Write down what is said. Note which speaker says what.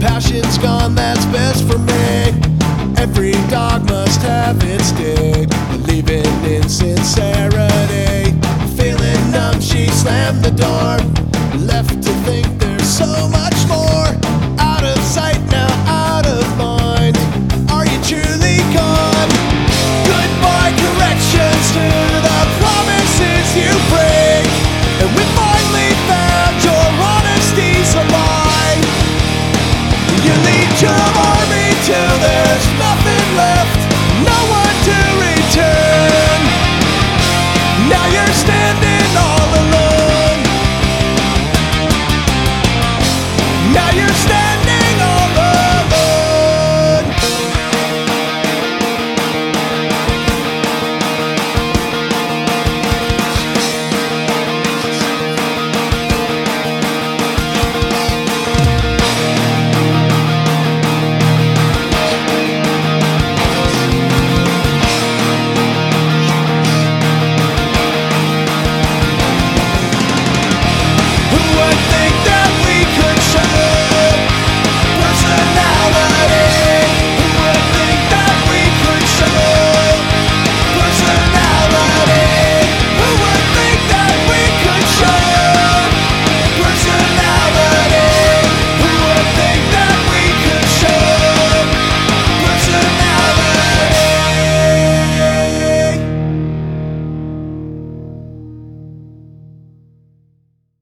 Speaker 1: passion's gone, that's best for me. Every dog must have its day. Believing in sincerity. Feeling numb, she slammed the door. Left to think